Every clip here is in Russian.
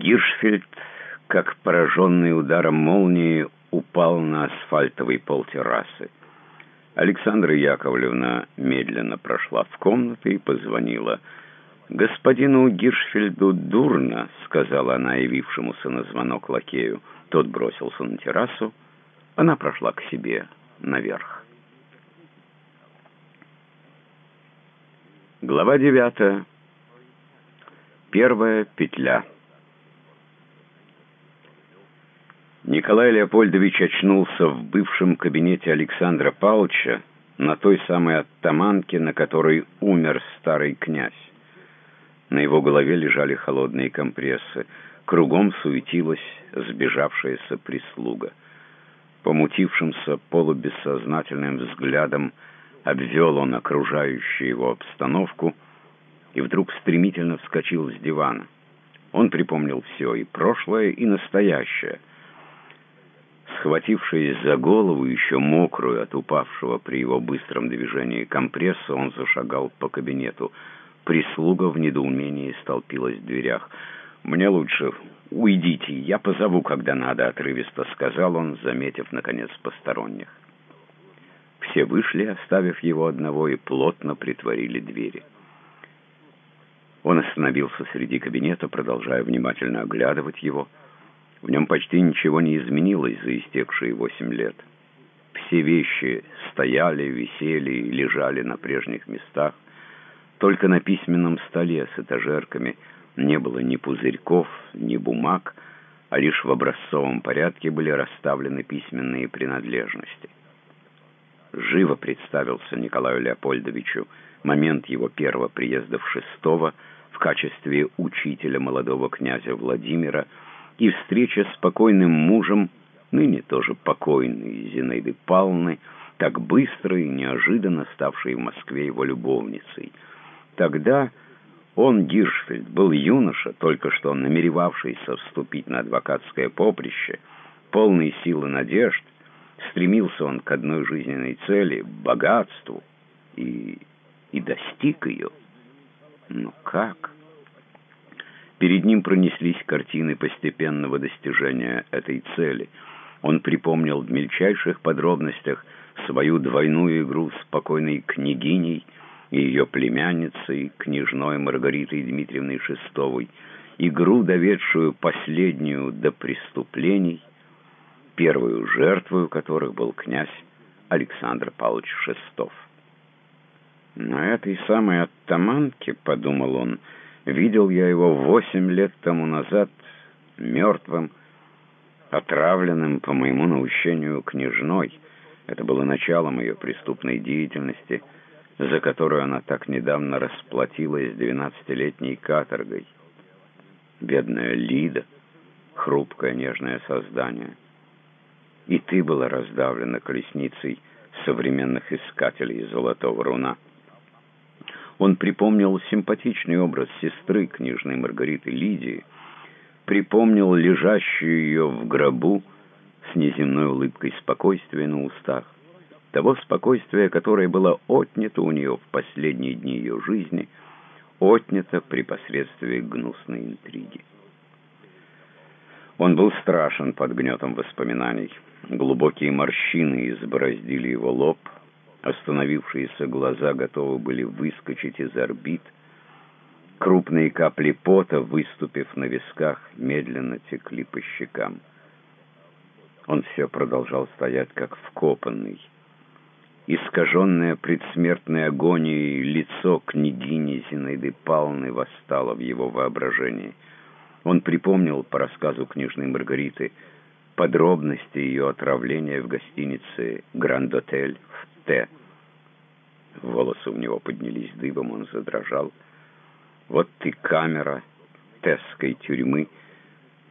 Гиршфельд, как пораженный ударом молнии, упал на асфальтовый пол террасы. Александра Яковлевна медленно прошла в комнату и позвонила. «Господину Гиршфельду дурно», — сказала она явившемуся на звонок лакею. Тот бросился на террасу. Она прошла к себе наверх. Глава девятая. Первая петля. Николай Леопольдович очнулся в бывшем кабинете Александра Павловича на той самой оттаманке, на которой умер старый князь. На его голове лежали холодные компрессы. Кругом суетилась сбежавшаяся прислуга. Помутившимся полубессознательным взглядом обвел он окружающую его обстановку и вдруг стремительно вскочил с дивана. Он припомнил все, и прошлое, и настоящее — Схватившись за голову, еще мокрую от упавшего при его быстром движении компресса, он зашагал по кабинету. Прислуга в недоумении столпилась в дверях. «Мне лучше уйдите, я позову, когда надо», — отрывисто сказал он, заметив, наконец, посторонних. Все вышли, оставив его одного, и плотно притворили двери. Он остановился среди кабинета, продолжая внимательно оглядывать его — в нем почти ничего не изменилось за истекшие восемь лет. Все вещи стояли, висели и лежали на прежних местах. Только на письменном столе с этажерками не было ни пузырьков, ни бумаг, а лишь в образцовом порядке были расставлены письменные принадлежности. Живо представился Николаю Леопольдовичу момент его первого приезда в Шестово в качестве учителя молодого князя Владимира, и встреча с покойным мужем, ныне тоже покойной Зинаиды Павловны, так быстро и неожиданно ставшей в Москве его любовницей. Тогда он, Гиршфельд, был юноша, только что намеревавшийся вступить на адвокатское поприще, полный силы надежд, стремился он к одной жизненной цели — богатству, и, и достиг ее. Но как? Перед ним пронеслись картины постепенного достижения этой цели. Он припомнил в мельчайших подробностях свою двойную игру с покойной княгиней и ее племянницей, княжной Маргаритой Дмитриевной Шестовой, игру, доведшую последнюю до преступлений, первую жертвою которых был князь Александр Павлович Шестов. «На этой самой оттаманке, — подумал он, — Видел я его восемь лет тому назад мертвым, отравленным по моему наущению княжной. Это было началом ее преступной деятельности, за которую она так недавно расплатилась двенадцатилетней каторгой. Бедная Лида, хрупкое нежное создание. И ты была раздавлена колесницей современных искателей золотого руна. Он припомнил симпатичный образ сестры княжной Маргариты Лидии, припомнил лежащую ее в гробу с неземной улыбкой спокойствия на устах, того спокойствия, которое было отнято у нее в последние дни ее жизни, отнято при посредстве гнусной интриги. Он был страшен под гнетом воспоминаний. Глубокие морщины избороздили его лоб — Остановившиеся глаза готовы были выскочить из орбит. Крупные капли пота, выступив на висках, медленно текли по щекам. Он все продолжал стоять, как вкопанный. Искаженное предсмертной агонией лицо княгини Зинаиды Павловны восстало в его воображении. Он припомнил по рассказу княжны Маргариты подробности ее отравления в гостинице «Гранд-отель» Т. Волосы у него поднялись дыбом, он задрожал. Вот ты камера Тесской тюрьмы,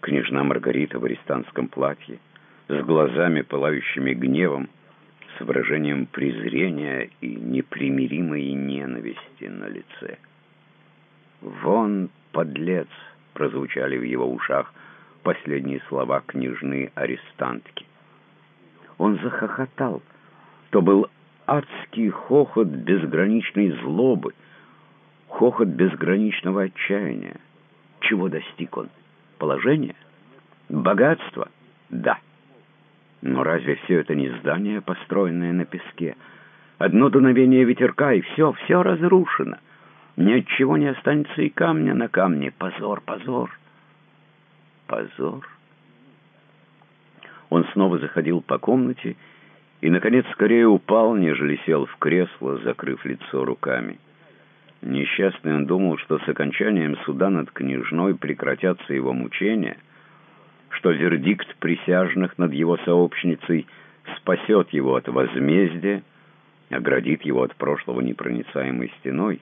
княжна Маргарита в арестантском платье, с глазами, пылающими гневом, с выражением презрения и непримиримой ненависти на лице. «Вон, подлец!» — прозвучали в его ушах последние слова княжны арестантки. Он захохотал. То был адский хохот безграничной злобы, хохот безграничного отчаяния. Чего достиг он? Положение? Богатство? Да. Но разве все это не здание, построенное на песке? Одно дуновение ветерка, и все, все разрушено. Ни от чего не останется и камня на камне. Позор, позор, позор. Он снова заходил по комнате и, наконец, скорее упал, нежели сел в кресло, закрыв лицо руками. Несчастный он думал, что с окончанием суда над княжной прекратятся его мучения, что вердикт присяжных над его сообщницей спасет его от возмездия, оградит его от прошлого непроницаемой стеной,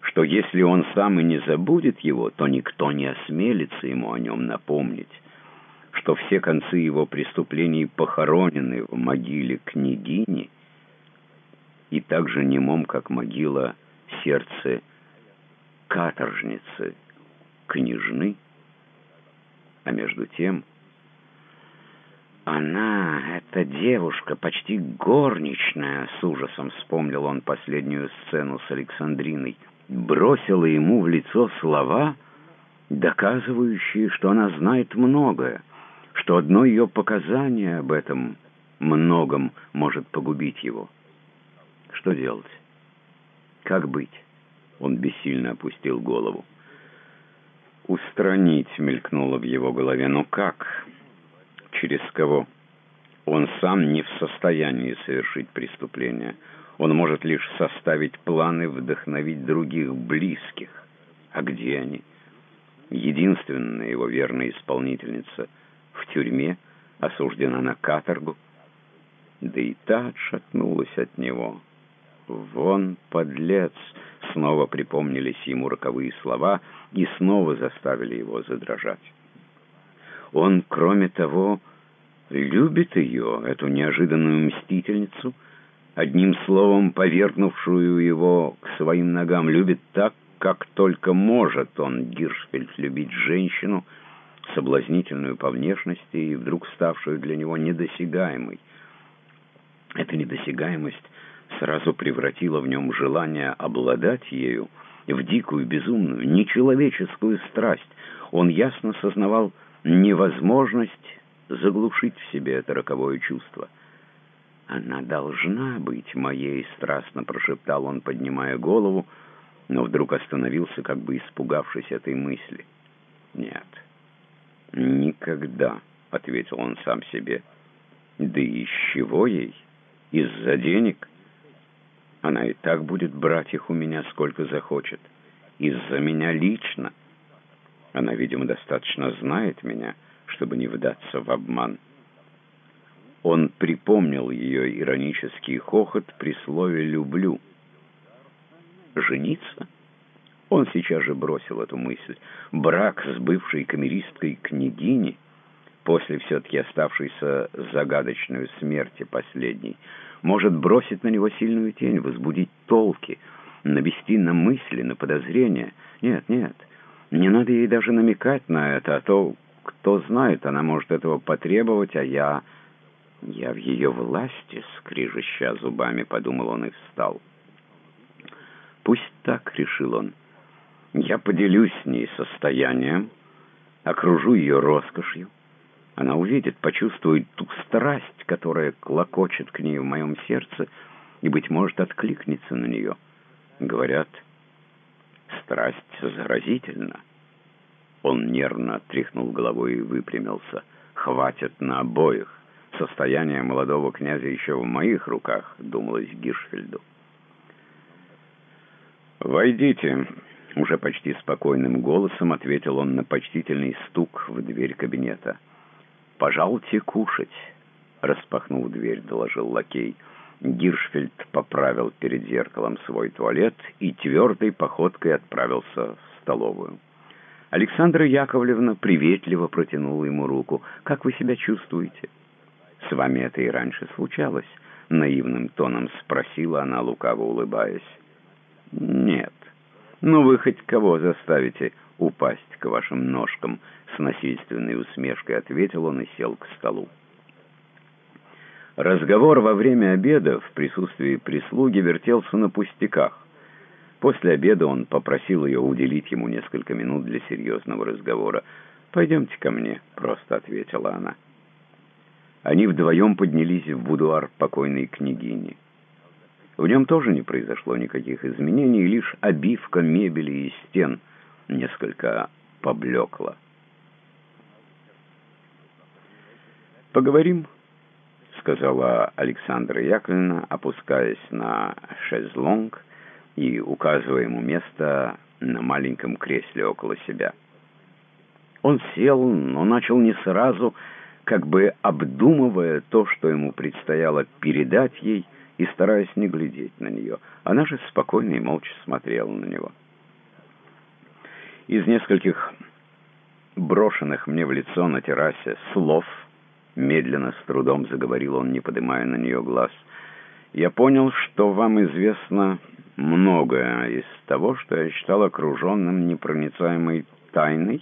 что если он сам и не забудет его, то никто не осмелится ему о нем напомнить, что все концы его преступлений похоронены в могиле княгини, и так же немом, как могила сердце каторжницы, княжны, а между тем она, эта девушка, почти горничная, с ужасом вспомнил он последнюю сцену с Александриной, бросила ему в лицо слова, доказывающие, что она знает многое, что одно ее показание об этом многом может погубить его. Что делать? Как быть? Он бессильно опустил голову. «Устранить» мелькнуло в его голове. «Но как? Через кого?» Он сам не в состоянии совершить преступление. Он может лишь составить планы, вдохновить других близких. А где они? Единственная его верная исполнительница в тюрьме, осуждена на каторгу. Да и та отшатнулась от него. «Вон, подлец!» Снова припомнились ему роковые слова и снова заставили его задрожать. Он, кроме того, любит ее, эту неожиданную мстительницу, одним словом повергнувшую его к своим ногам, любит так, как только может он, Гиршфельд, любить женщину, соблазнительную по внешности и вдруг ставшую для него недосягаемой. Эта недосягаемость сразу превратила в нем желание обладать ею в дикую, безумную, нечеловеческую страсть. Он ясно сознавал невозможность заглушить в себе это роковое чувство. «Она должна быть моей», — страстно прошептал он, поднимая голову, но вдруг остановился, как бы испугавшись этой мысли. «Нет, никогда», — ответил он сам себе. «Да из чего ей? Из-за денег?» Она и так будет брать их у меня сколько захочет. Из-за меня лично. Она, видимо, достаточно знает меня, чтобы не вдаться в обман. Он припомнил ее иронический хохот при слове «люблю». «Жениться?» Он сейчас же бросил эту мысль. Брак с бывшей камеристкой княгини, после все-таки оставшейся загадочной смерти последней, может бросить на него сильную тень, возбудить толки, навести на мысли, на подозрения. Нет, нет, не надо ей даже намекать на это, а то, кто знает, она может этого потребовать, а я... Я в ее власти, скрижеща зубами, подумал он и встал. Пусть так, решил он. Я поделюсь с ней состоянием, окружу ее роскошью, она увидит, почувствует ту страсть, которая клокочет к ней в моем сердце, и, быть может, откликнется на нее. Говорят, страсть заразительна. Он нервно тряхнул головой и выпрямился. «Хватит на обоих. Состояние молодого князя еще в моих руках», — думалось Гиршфельду. «Войдите», — уже почти спокойным голосом ответил он на почтительный стук в дверь кабинета. «Пожалуйте кушать», — распахнув дверь, доложил лакей. Гиршфельд поправил перед зеркалом свой туалет и твердой походкой отправился в столовую. Александра Яковлевна приветливо протянула ему руку. «Как вы себя чувствуете?» «С вами это и раньше случалось», — наивным тоном спросила она, лукаво улыбаясь. «Нет. Ну вы хоть кого заставите упасть к вашим ножкам?» С насильственной усмешкой ответил он и сел к столу. Разговор во время обеда в присутствии прислуги вертелся на пустяках. После обеда он попросил ее уделить ему несколько минут для серьезного разговора. «Пойдемте ко мне», — просто ответила она. Они вдвоем поднялись в будуар покойной княгини. В нем тоже не произошло никаких изменений, лишь обивка мебели и стен несколько поблекла. «Поговорим», — сказала Александра Яковлевна, опускаясь на шезлонг и указывая ему место на маленьком кресле около себя. Он сел, но начал не сразу, как бы обдумывая то, что ему предстояло передать ей, и стараясь не глядеть на нее. Она же спокойно и молча смотрела на него. Из нескольких брошенных мне в лицо на террасе слов, медленно, с трудом заговорил он, не поднимая на нее глаз, я понял, что вам известно многое из того, что я считал окруженным непроницаемой тайной,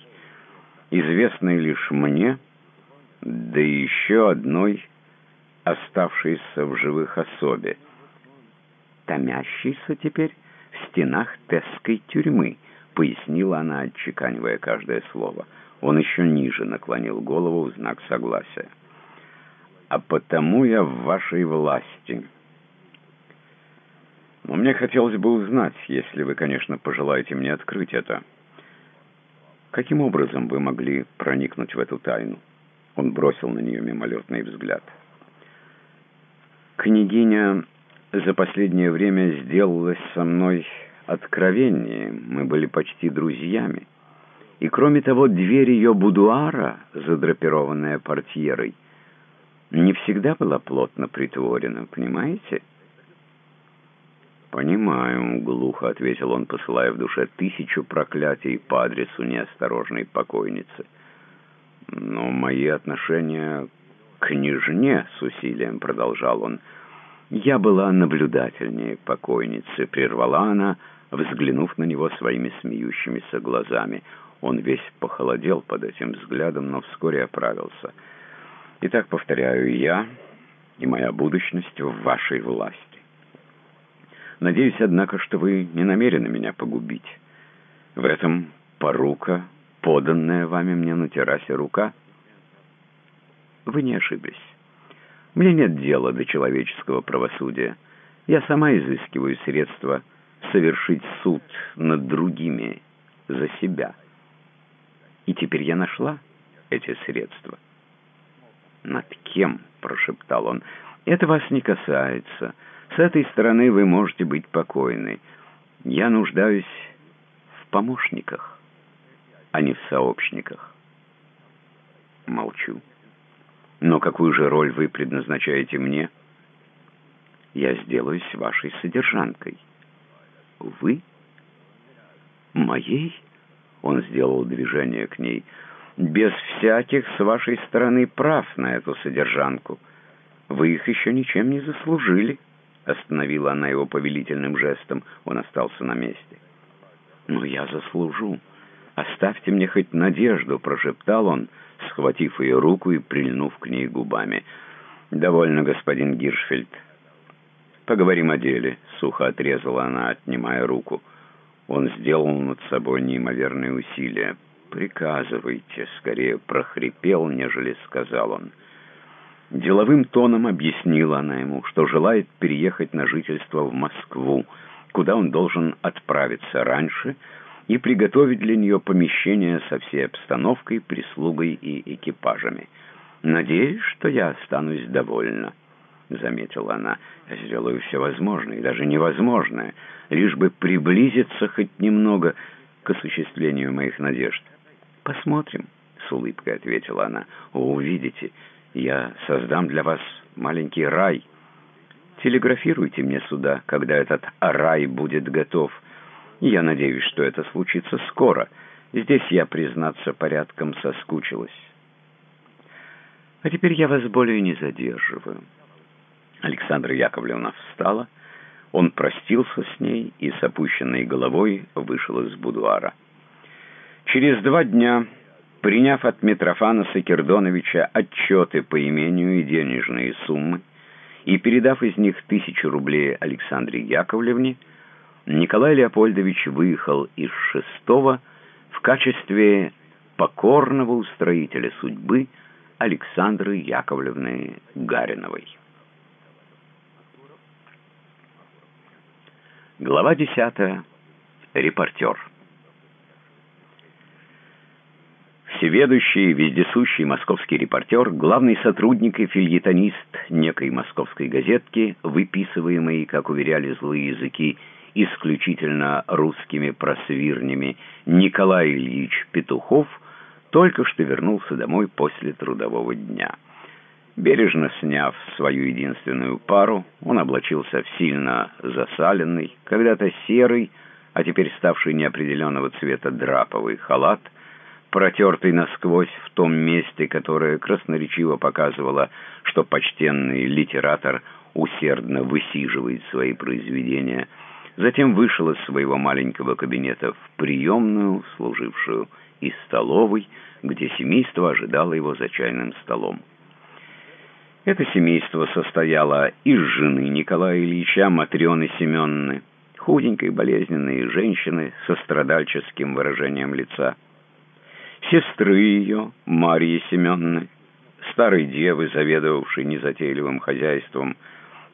известной лишь мне, да еще одной оставшейся в живых особе, томящейся теперь в стенах Тесской тюрьмы, пояснила она, отчеканивая каждое слово. Он еще ниже наклонил голову в знак согласия. «А потому я в вашей власти». Но мне хотелось бы узнать, если вы, конечно, пожелаете мне открыть это. Каким образом вы могли проникнуть в эту тайну? Он бросил на нее мимолетный взгляд. Княгиня за последнее время сделалась со мной откровеннее. Мы были почти друзьями. И кроме того, дверь ее будуара, задрапированная портьерой, не всегда была плотно притворена, понимаете? «Понимаю», — глухо ответил он, посылая в душе тысячу проклятий по адресу неосторожной покойницы. «Но мои отношения княжне, с усилием продолжал он, я была наблюдательнее покойницы, прервала она, взглянув на него своими смеющимися глазами. Он весь похолодел под этим взглядом, но вскоре оправился. «Итак, повторяю, я и моя будущность в вашей власти. Надеюсь, однако, что вы не намерены меня погубить. В этом порука, поданная вами мне на террасе рука. Вы не ошиблись. Мне нет дела до человеческого правосудия. Я сама изыскиваю средства совершить суд над другими за себя. И теперь я нашла эти средства. «Над кем?» — прошептал он. «Это вас не касается». С этой стороны вы можете быть покойны. Я нуждаюсь в помощниках, а не в сообщниках. Молчу. Но какую же роль вы предназначаете мне? Я сделаюсь вашей содержанкой. Вы? Моей? Он сделал движение к ней. Без всяких с вашей стороны прав на эту содержанку. Вы их еще ничем не заслужили. Остановила она его повелительным жестом. Он остался на месте. «Но я заслужу. Оставьте мне хоть надежду», — прошептал он, схватив ее руку и прильнув к ней губами. «Довольно, господин Гиршфельд. Поговорим о деле», — сухо отрезала она, отнимая руку. Он сделал над собой неимоверные усилия. «Приказывайте», — скорее прохрипел, нежели сказал он. Деловым тоном объяснила она ему, что желает переехать на жительство в Москву, куда он должен отправиться раньше, и приготовить для нее помещение со всей обстановкой, прислугой и экипажами. «Надеюсь, что я останусь довольна», — заметила она. «Я сделаю все возможное и даже невозможное, лишь бы приблизиться хоть немного к осуществлению моих надежд». «Посмотрим», — с улыбкой ответила она. «Увидите». Я создам для вас маленький рай. Телеграфируйте мне сюда, когда этот рай будет готов. Я надеюсь, что это случится скоро. Здесь я, признаться, порядком соскучилась. А теперь я вас более не задерживаю. Александра Яковлевна встала. Он простился с ней и с опущенной головой вышел из будуара. Через два дня... Приняв от Митрофана Сакердоновича отчеты по имению и денежные суммы и передав из них тысячу рублей Александре Яковлевне, Николай Леопольдович выехал из шестого в качестве покорного устроителя судьбы Александры Яковлевны Гариновой. Глава 10. Репортер. Всеведущий, вездесущий московский репортер, главный сотрудник и фильетонист некой московской газетки, выписываемый, как уверяли злые языки, исключительно русскими просвирнями, Николай Ильич Петухов, только что вернулся домой после трудового дня. Бережно сняв свою единственную пару, он облачился в сильно засаленный, когда-то серый, а теперь ставший неопределенного цвета драповый халат, протертый насквозь в том месте, которое красноречиво показывало, что почтенный литератор усердно высиживает свои произведения, затем вышел из своего маленького кабинета в приемную, служившую и столовой, где семейство ожидало его за чайным столом. Это семейство состояло из жены Николая Ильича, Матрёны Семенны, худенькой болезненной женщины со страдальческим выражением лица, сестры ее, Марьи Семенны, старой девы, заведовавшей незатейливым хозяйством,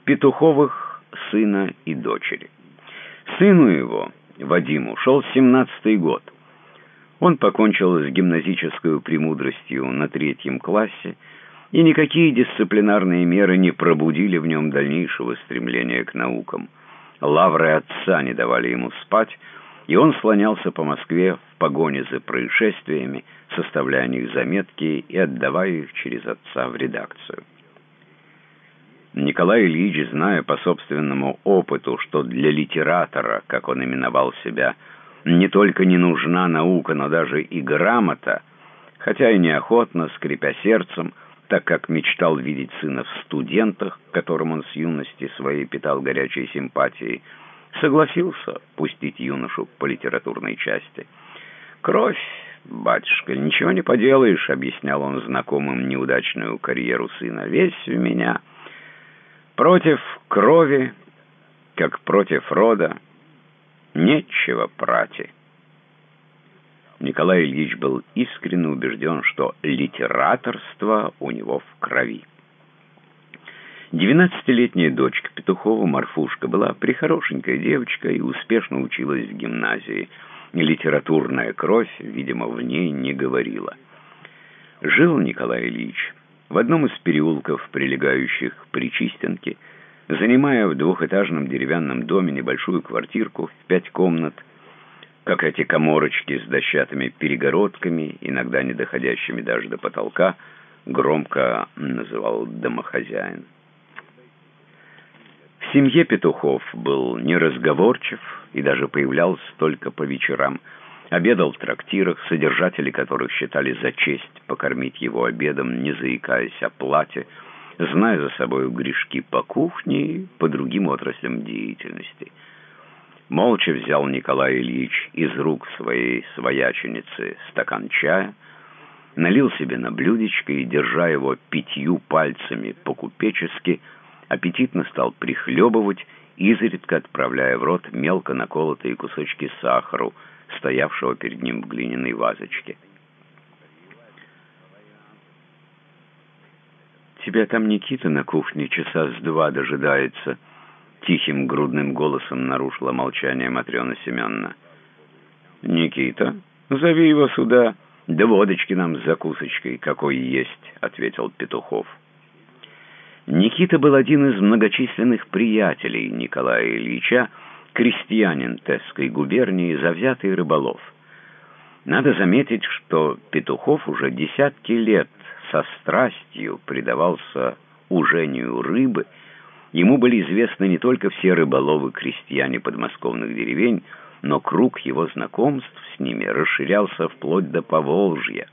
Петуховых сына и дочери. Сыну его, Вадиму, шел семнадцатый год. Он покончил с гимназической премудростью на третьем классе, и никакие дисциплинарные меры не пробудили в нем дальнейшего стремления к наукам. Лавры отца не давали ему спать, и он слонялся по Москве в погоне за происшествиями, составляя о них заметки и отдавая их через отца в редакцию. Николай Ильич, зная по собственному опыту, что для литератора, как он именовал себя, не только не нужна наука, но даже и грамота, хотя и неохотно, скрипя сердцем, так как мечтал видеть сына в студентах, которым он с юности своей питал горячей симпатией, согласился пустить юношу по литературной части. «Кровь, батюшка, ничего не поделаешь», — объяснял он знакомым неудачную карьеру сына. «Весь в меня. Против крови, как против рода, нечего прати». Николай Ильич был искренне убежден, что литераторство у него в крови. Двенадцатилетняя дочка Петухова, Марфушка, была прихорошенькая девочка и успешно училась в гимназии. Литературная кровь, видимо, в ней не говорила. Жил Николай Ильич в одном из переулков, прилегающих к Причистенке, занимая в двухэтажном деревянном доме небольшую квартирку в пять комнат, как эти коморочки с дощатыми перегородками, иногда не доходящими даже до потолка, громко называл домохозяин. В семье Петухов был неразговорчив и даже появлялся только по вечерам. Обедал в трактирах, содержатели которых считали за честь покормить его обедом, не заикаясь о плате, зная за собой грешки по кухне и по другим отраслям деятельности – молча взял Николай Ильич из рук своей свояченицы стакан чая, налил себе на блюдечко и, держа его пятью пальцами по-купечески, аппетитно стал прихлебывать, изредка отправляя в рот мелко наколотые кусочки сахару, стоявшего перед ним в глиняной вазочке. «Тебя там Никита на кухне часа с два дожидается», Тихим грудным голосом нарушила молчание Матрена Семеновна. «Никита, зови его сюда, да водочки нам с закусочкой, какой есть», — ответил Петухов. Никита был один из многочисленных приятелей Николая Ильича, крестьянин Тесской губернии, завзятый рыболов. Надо заметить, что Петухов уже десятки лет со страстью предавался ужению рыбы, Ему были известны не только все рыболовы-крестьяне подмосковных деревень, но круг его знакомств с ними расширялся вплоть до Поволжья,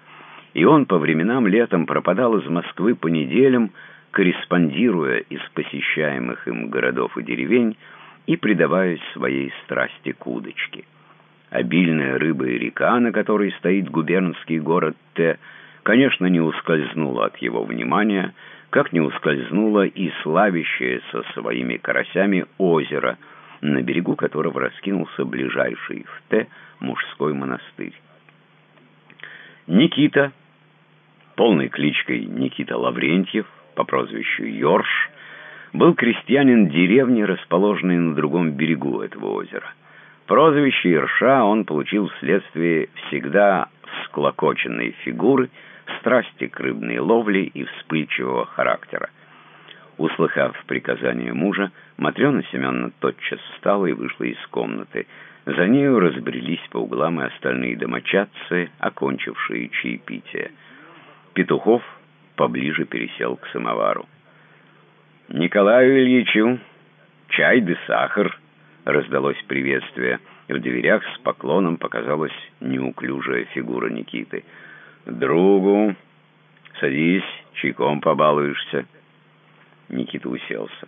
и он по временам летом пропадал из Москвы по неделям, корреспондируя из посещаемых им городов и деревень и предаваясь своей страсти к удочке. Обильная рыба и река, на которой стоит губернский город Т, конечно, не ускользнула от его внимания, как не ускользнуло и славящееся своими карасями озеро, на берегу которого раскинулся ближайший в Т мужской монастырь. Никита, полной кличкой Никита Лаврентьев, по прозвищу Йорш, был крестьянин деревни, расположенной на другом берегу этого озера. Прозвище Ирша он получил вследствие всегда всклокоченной фигуры, страсти к рыбной ловле и вспыльчивого характера. Услыхав приказание мужа, Матрена Семеновна тотчас встала и вышла из комнаты. За нею разбрелись по углам и остальные домочадцы, окончившие чаепитие. Петухов поближе пересел к самовару. «Николаю Ильичу чай да сахар!» — раздалось приветствие. В дверях с поклоном показалась неуклюжая фигура Никиты. «Другу, садись, чайком побалуешься». Никита уселся.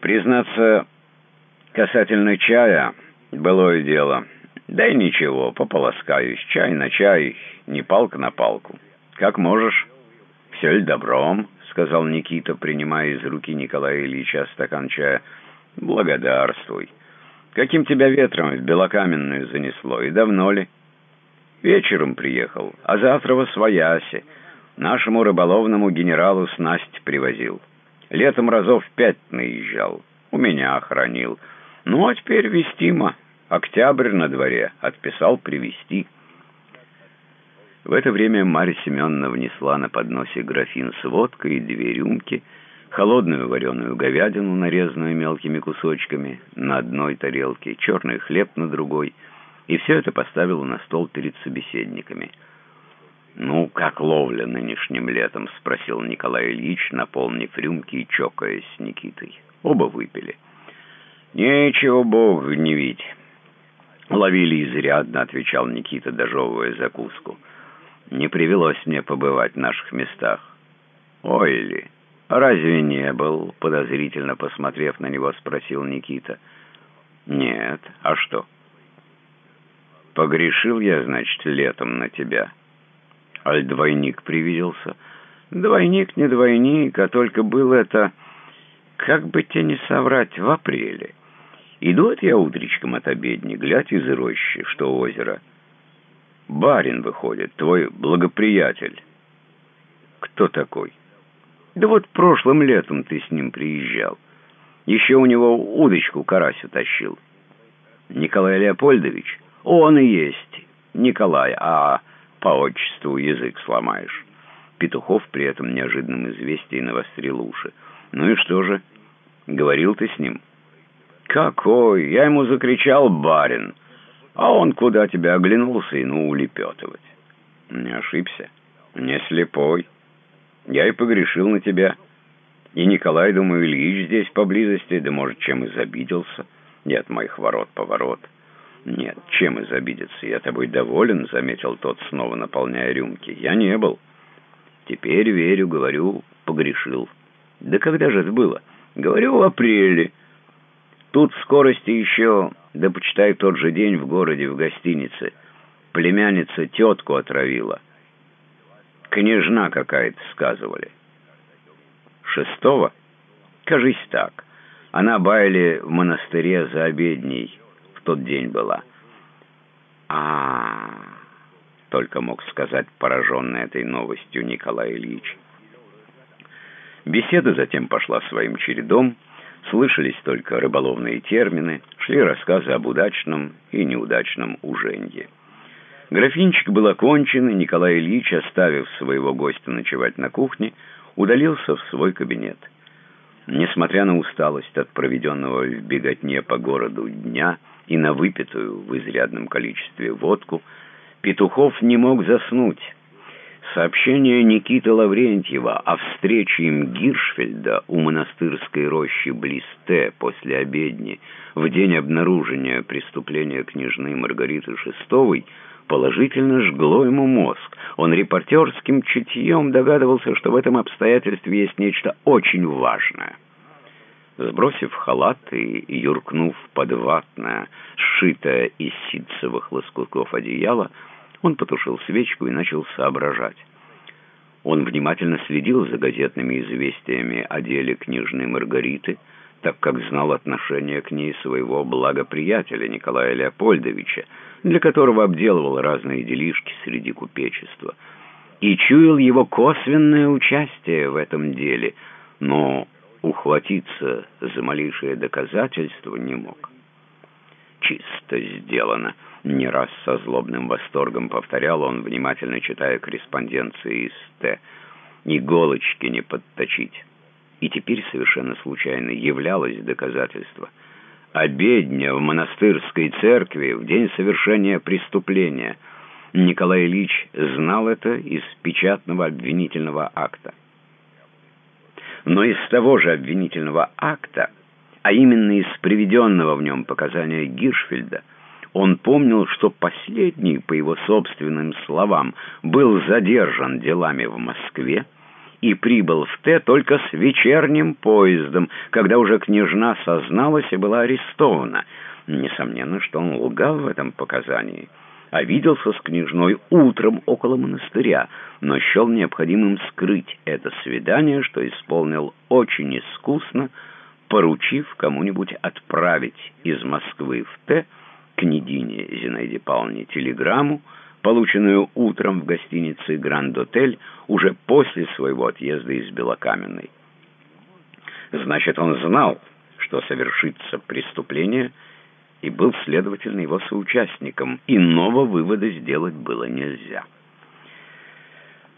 «Признаться, касательно чая, былое дело. Да и ничего, пополоскаюсь. Чай на чай, не палка на палку. Как можешь. Все ли добром?» — сказал Никита, принимая из руки Николая Ильича стакан чая. «Благодарствуй. Каким тебя ветром в Белокаменную занесло? И давно ли?» «Вечером приехал, а завтра во Своясе. Нашему рыболовному генералу снасть привозил. Летом разов пять наезжал. У меня охранил. Ну, а теперь вестимо. Октябрь на дворе. Отписал привезти. В это время Марья Семеновна внесла на подносе графин с водкой и две рюмки, холодную вареную говядину, нарезанную мелкими кусочками, на одной тарелке, черный хлеб на другой, и все это поставила на стол перед собеседниками — «Ну, как ловля нынешним летом?» — спросил Николай Ильич, наполнив рюмки и чокаясь с Никитой. Оба выпили. «Нечего бог гневить». «Ловили изрядно», — отвечал Никита, дожевывая закуску. «Не привелось мне побывать в наших местах». «Ой ли, разве не был?» — подозрительно посмотрев на него, спросил Никита. «Нет, а что?» «Погрешил я, значит, летом на тебя». Аль двойник привиделся. Двойник не двойник, а только был это, как бы тебе не соврать, в апреле. Иду от я утречком от обедни, глядь из рощи, что озеро. Барин выходит, твой благоприятель. Кто такой? Да вот прошлым летом ты с ним приезжал. Еще у него удочку карасю тащил. Николай Леопольдович? Он и есть Николай, а по отчеству язык сломаешь». Петухов при этом неожиданном известии навострил уши. «Ну и что же? Говорил ты с ним?» «Какой? Я ему закричал, барин, а он куда тебя оглянулся и ну улепетывать». «Не ошибся. Не слепой. Я и погрешил на тебя. И Николай, думаю, Ильич здесь поблизости, да, может, чем и забиделся. Нет моих ворот-поворот». «Нет, чем изобидеться? Я тобой доволен», — заметил тот, снова наполняя рюмки. «Я не был». «Теперь верю, говорю, погрешил». «Да когда же это было?» «Говорю, в апреле». Тут в скорости еще, да почитай тот же день в городе, в гостинице, племянница тетку отравила. Княжна какая-то, сказывали. Шестого? Кажись так. Она баяли в монастыре за обедней тот день была. а, только мог сказать пораженный этой новостью Николай Ильич. Беседа затем пошла своим чередом, слышались только рыболовные термины, шли рассказы об удачном и неудачном уженье. Графинчик был окончен, и Николай Ильич, оставив своего гостя ночевать на кухне, удалился в свой кабинет. Несмотря на усталость от проведенного в беготне по городу дня, и на выпитую в изрядном количестве водку, Петухов не мог заснуть. Сообщение Никиты Лаврентьева о встрече им Гиршфельда у монастырской рощи близ Т после обедни в день обнаружения преступления княжны Маргариты Шестовой положительно жгло ему мозг. Он репортерским чутьем догадывался, что в этом обстоятельстве есть нечто очень важное. Сбросив халат и юркнув под ватное, сшитое из ситцевых лоскутков одеяло, он потушил свечку и начал соображать. Он внимательно следил за газетными известиями о деле княжны Маргариты, так как знал отношение к ней своего благоприятеля Николая Леопольдовича, для которого обделывал разные делишки среди купечества, и чуял его косвенное участие в этом деле, но ухватиться за малейшее доказательство не мог. «Чисто сделано», — не раз со злобным восторгом повторял он, внимательно читая корреспонденции из Т. «Иголочки не подточить». И теперь совершенно случайно являлось доказательство. Обедня в монастырской церкви в день совершения преступления. Николай Ильич знал это из печатного обвинительного акта. Но из того же обвинительного акта, а именно из приведенного в нем показания Гиршфельда, он помнил, что последний, по его собственным словам, был задержан делами в Москве и прибыл в Т только с вечерним поездом, когда уже княжна созналась и была арестована. Несомненно, что он лгал в этом показании а виделся с княжной утром около монастыря, но счел необходимым скрыть это свидание, что исполнил очень искусно, поручив кому-нибудь отправить из Москвы в Т княгине Зинаиде Павловне телеграмму, полученную утром в гостинице «Гранд-Отель» уже после своего отъезда из Белокаменной. Значит, он знал, что совершится преступление – и был, следовательно, его соучастником. Иного вывода сделать было нельзя.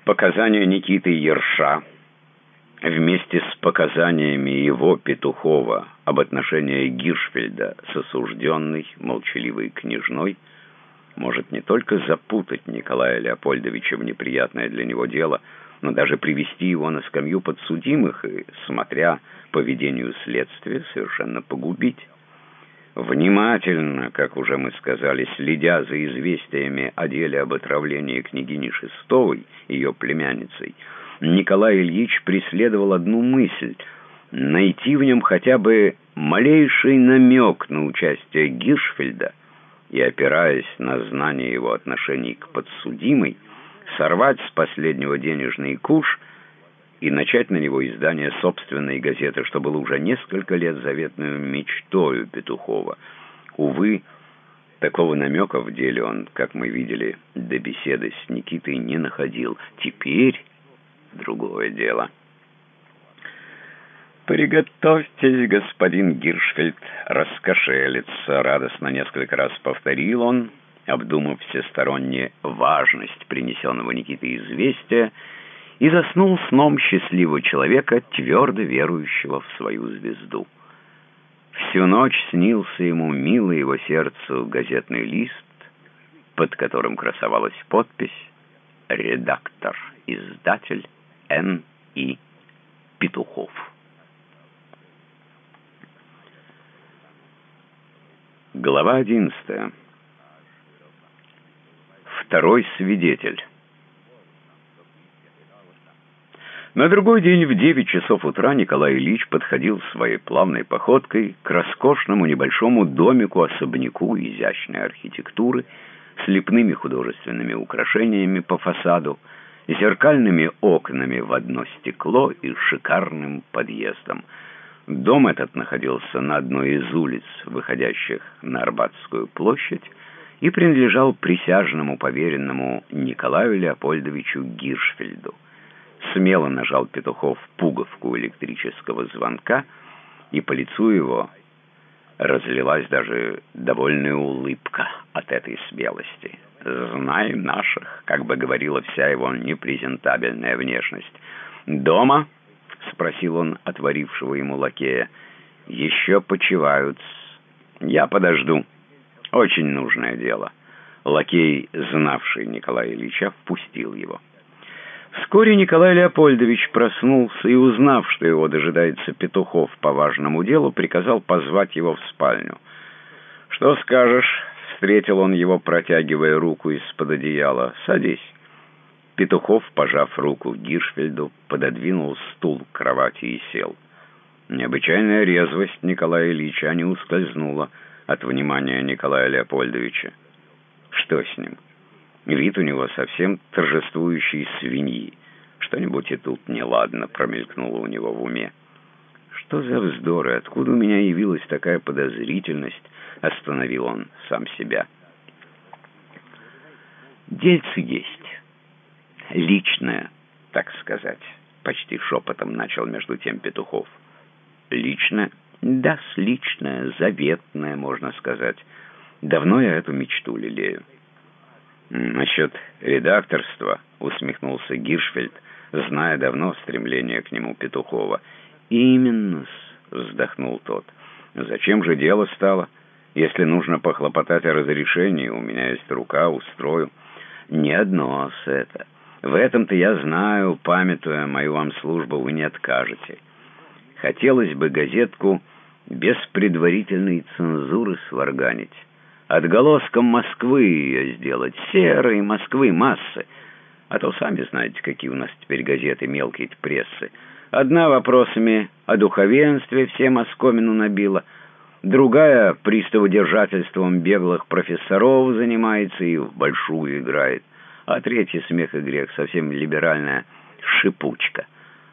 Показания Никиты Ерша вместе с показаниями его Петухова об отношении Гиршфельда с осужденной, молчаливой княжной может не только запутать Николая Леопольдовича в неприятное для него дело, но даже привести его на скамью подсудимых и, смотря по ведению следствия, совершенно погубить. Внимательно, как уже мы сказали, следя за известиями о деле об отравлении княгини Шестовой, ее племянницей, Николай Ильич преследовал одну мысль — найти в нем хотя бы малейший намек на участие Гиршфельда и, опираясь на знание его отношений к подсудимой, сорвать с последнего денежный куш — и начать на него издание собственной газеты, что было уже несколько лет заветной мечтою Петухова. Увы, такого намека в деле он, как мы видели, до беседы с Никитой не находил. Теперь другое дело. «Приготовьтесь, господин Гиршфельд, раскошелиться», — радостно несколько раз повторил он, обдумав всесторонне важность принесенного Никитой известия, и заснул сном счастливого человека, твердо верующего в свою звезду. Всю ночь снился ему милый его сердцу газетный лист, под которым красовалась подпись «Редактор, издатель Н. И. Петухов». Глава одиннадцатая. Второй свидетель. На другой день в девять часов утра Николай Ильич подходил своей плавной походкой к роскошному небольшому домику-особняку изящной архитектуры с лепными художественными украшениями по фасаду, зеркальными окнами в одно стекло и шикарным подъездом. Дом этот находился на одной из улиц, выходящих на Арбатскую площадь, и принадлежал присяжному поверенному Николаю Леопольдовичу Гиршфельду смело нажал Петухов пуговку электрического звонка, и по лицу его разлилась даже довольная улыбка от этой смелости. «Знай наших», как бы говорила вся его непрезентабельная внешность. «Дома?» — спросил он отворившего ему лакея. «Еще почивают. Я подожду. Очень нужное дело». Лакей, знавший Николая Ильича, впустил его. Вскоре Николай Леопольдович проснулся и, узнав, что его дожидается Петухов по важному делу, приказал позвать его в спальню. «Что скажешь?» — встретил он его, протягивая руку из-под одеяла. «Садись». Петухов, пожав руку Гиршфельду, пододвинул стул к кровати и сел. Необычайная резвость Николая Ильича не ускользнула от внимания Николая Леопольдовича. «Что с ним?» Вид у него совсем торжествующий свиньи. Что-нибудь и тут неладно промелькнуло у него в уме. Что за вздор, и откуда у меня явилась такая подозрительность, остановил он сам себя. Дельцы есть. Личное, так сказать, почти шепотом начал между тем Петухов. Личное? Да, личное, заветное, можно сказать. Давно я эту мечту лелею. «Насчет редакторства», — усмехнулся Гиршфельд, зная давно стремление к нему Петухова. «Именно-с», — вздохнул тот. «Зачем же дело стало? Если нужно похлопотать о разрешении, у меня есть рука, устрою». «Не одно с это. В этом-то я знаю, памятуя мою вам службу, вы не откажете. Хотелось бы газетку без предварительной цензуры сварганить» отголоском Москвы ее сделать, серой Москвы массы. А то сами знаете, какие у нас теперь газеты мелкие прессы. Одна вопросами о духовенстве всем оскомину набила, другая приставодержательством беглых профессоров занимается и в большую играет, а третья смех и грех совсем либеральная шипучка.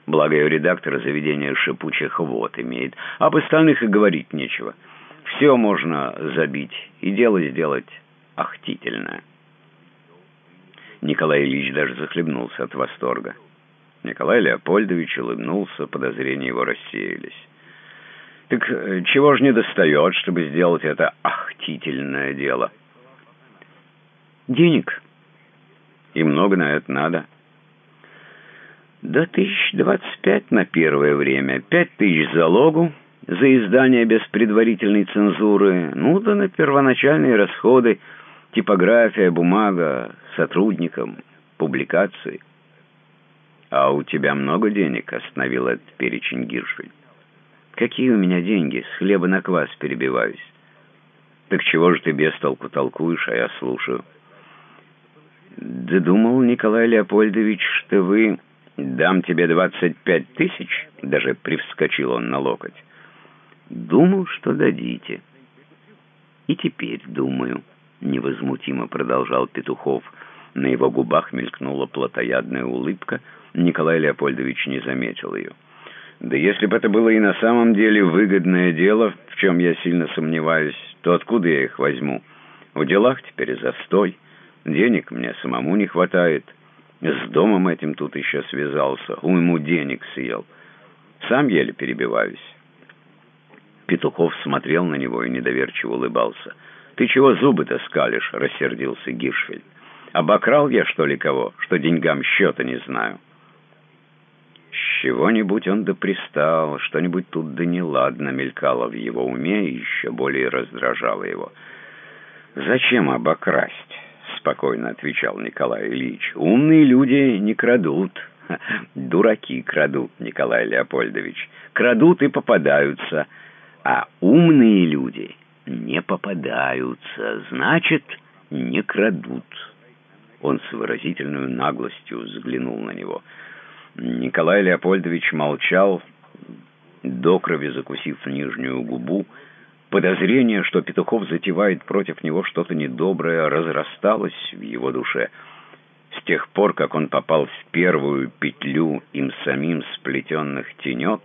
Благо ее редактор заведения шипучих вод имеет, об остальных и говорить нечего. Все можно забить и дело сделать ахтительное. Николай Ильич даже захлебнулся от восторга. Николай Леопольдович улыбнулся, подозрения его рассеялись. «Так э, чего же не достает, чтобы сделать это ахтительное дело?» «Денег. И много на это надо». «Да тысяч двадцать пять на первое время. Пять тысяч залогу, за издание без предварительной цензуры, ну да на первоначальные расходы, типография, бумага, сотрудникам, публикации. «А у тебя много денег?» — остановил этот перечень Гиршель. «Какие у меня деньги? С хлеба на квас перебиваюсь». «Так чего же ты без толку толкуешь, а я слушаю?» «Да думал, Николай Леопольдович, что вы...» «Дам тебе двадцать пять тысяч?» — даже привскочил он на локоть. Думал, что дадите. И теперь думаю, невозмутимо продолжал Петухов. На его губах мелькнула плотоядная улыбка. Николай Леопольдович не заметил ее. Да если бы это было и на самом деле выгодное дело, в чем я сильно сомневаюсь, то откуда я их возьму? В делах теперь застой, денег мне самому не хватает. С домом этим тут еще связался, уйму денег съел. Сам еле перебиваюсь. Петухов смотрел на него и недоверчиво улыбался. «Ты чего зубы-то скалишь?» — рассердился Гиршфельд. «Обокрал я, что ли, кого, что деньгам счета не знаю?» С чего-нибудь он да пристал, что-нибудь тут да неладно мелькало в его уме и еще более раздражало его. «Зачем обокрасть?» — спокойно отвечал Николай Ильич. «Умные люди не крадут». «Дураки крадут, Николай Леопольдович. Крадут и попадаются» а умные люди не попадаются, значит, не крадут. Он с выразительной наглостью взглянул на него. Николай Леопольдович молчал, до крови закусив нижнюю губу. Подозрение, что Петухов затевает против него что-то недоброе, разрасталось в его душе. С тех пор, как он попал в первую петлю им самим сплетенных тенет,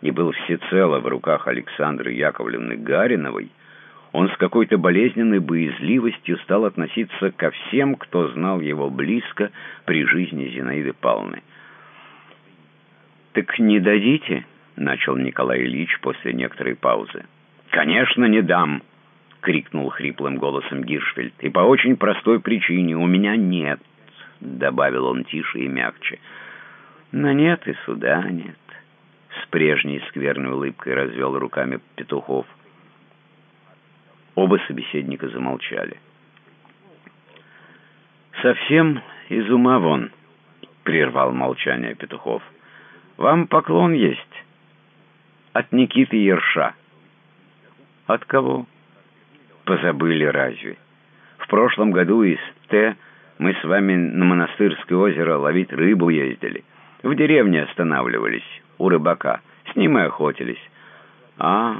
и был всецело в руках Александры Яковлевны Гариновой, он с какой-то болезненной боязливостью стал относиться ко всем, кто знал его близко при жизни Зинаиды Павловны. «Так не дадите?» — начал Николай Ильич после некоторой паузы. «Конечно, не дам!» — крикнул хриплым голосом Гиршфельд. «И по очень простой причине. У меня нет!» — добавил он тише и мягче. «Но нет и суда нет с прежней скверной улыбкой развел руками Петухов. Оба собеседника замолчали. «Совсем из ума вон», — прервал молчание Петухов. «Вам поклон есть от Никиты Ерша». «От кого?» «Позабыли разве? В прошлом году из Т мы с вами на Монастырское озеро ловить рыбу ездили. В деревне останавливались, у рыбака. С ним и охотились». «А,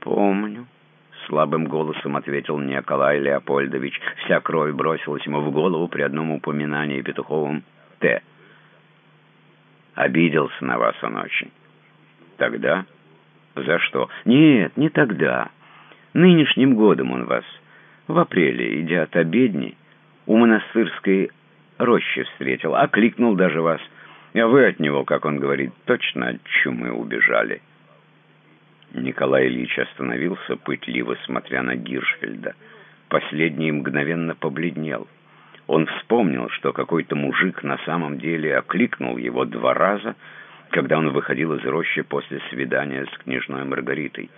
помню», — слабым голосом ответил Николай Леопольдович. Вся кровь бросилась ему в голову при одном упоминании Петуховым «Т». Обиделся на вас он очень. Тогда? За что? Нет, не тогда. Нынешним годом он вас. В апреле, идя от обедни, у монастырской рощи встретил, окликнул даже вас. А вы от него, как он говорит, точно от чумы убежали». Николай Ильич остановился, пытливо смотря на Гиршфельда. Последний мгновенно побледнел. Он вспомнил, что какой-то мужик на самом деле окликнул его два раза, когда он выходил из рощи после свидания с княжной Маргаритой.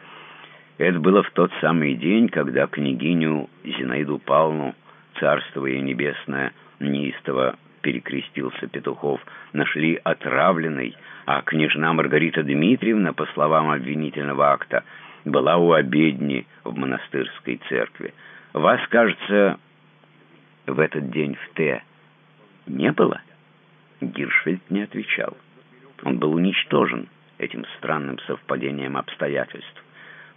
Это было в тот самый день, когда княгиню Зинаиду Павловну, царство ей небесное, неистово перекрестился Петухов, нашли отравленной, а княжна Маргарита Дмитриевна, по словам обвинительного акта, была у обедни в монастырской церкви. Вас, кажется, в этот день в Т не было? Гиршфельд не отвечал. Он был уничтожен этим странным совпадением обстоятельств.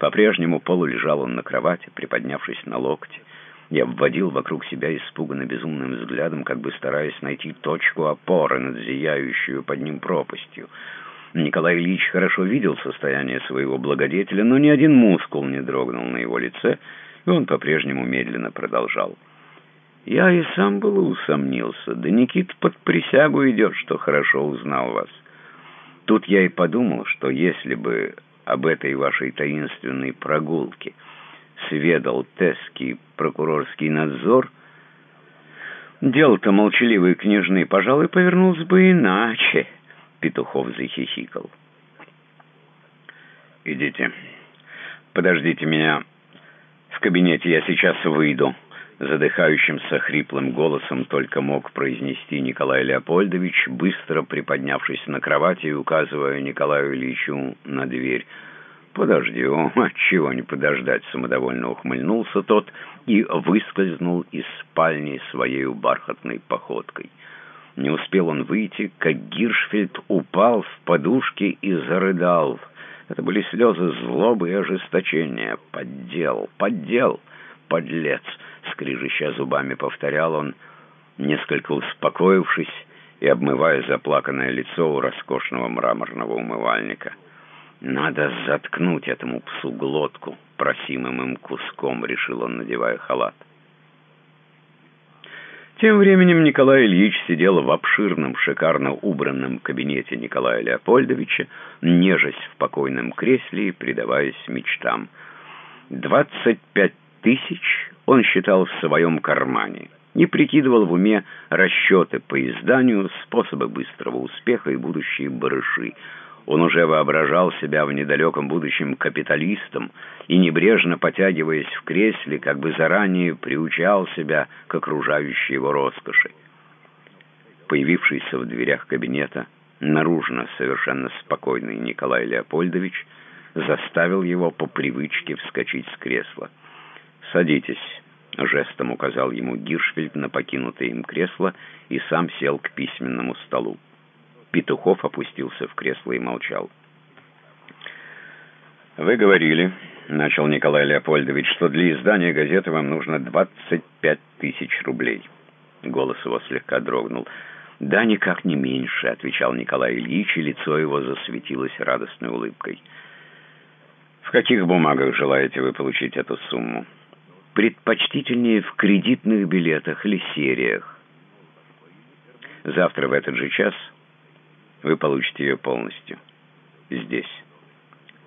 По-прежнему полу лежал он на кровати, приподнявшись на локте. Я обводил вокруг себя испуганно безумным взглядом, как бы стараясь найти точку опоры над зияющую под ним пропастью. Николай Ильич хорошо видел состояние своего благодетеля, но ни один мускул не дрогнул на его лице, и он по-прежнему медленно продолжал. «Я и сам было усомнился. Да Никит под присягу идет, что хорошо узнал вас. Тут я и подумал, что если бы об этой вашей таинственной прогулке сведал Тесский прокурорский надзор, дело-то молчаливой княжны, пожалуй, повернулось бы иначе, Петухов захихикал. «Идите, подождите меня в кабинете, я сейчас выйду». Задыхающимся хриплым голосом только мог произнести Николай Леопольдович, быстро приподнявшись на кровати и указывая Николаю Ильичу на дверь. «Подожди, о, чего не подождать?» — самодовольно ухмыльнулся тот и выскользнул из спальни своей бархатной походкой. Не успел он выйти, как Гиршфельд упал в подушки и зарыдал. Это были слезы злобы и ожесточения. «Поддел, поддел, подлец!» — скрижища зубами повторял он, несколько успокоившись и обмывая заплаканное лицо у роскошного мраморного умывальника. «Надо заткнуть этому псу глотку просимым им куском», — решил он, надевая халат. Тем временем Николай Ильич сидел в обширном, шикарно убранном кабинете Николая Леопольдовича, нежась в покойном кресле и предаваясь мечтам. Двадцать пять тысяч он считал в своем кармане не прикидывал в уме расчеты по изданию, способы быстрого успеха и будущие барыши. Он уже воображал себя в недалеком будущем капиталистом и, небрежно потягиваясь в кресле, как бы заранее приучал себя к окружающей его роскоши. Появившийся в дверях кабинета, наружно совершенно спокойный Николай Леопольдович заставил его по привычке вскочить с кресла. «Садитесь», — жестом указал ему Гиршфельд на покинутое им кресло и сам сел к письменному столу. Петухов опустился в кресло и молчал. «Вы говорили, — начал Николай Леопольдович, — что для издания газеты вам нужно 25 тысяч рублей». Голос его слегка дрогнул. «Да, никак не меньше», — отвечал Николай Ильич, и лицо его засветилось радостной улыбкой. «В каких бумагах желаете вы получить эту сумму?» «Предпочтительнее в кредитных билетах или сериях. Завтра в этот же час вы получите ее полностью. Здесь».